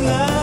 tonight.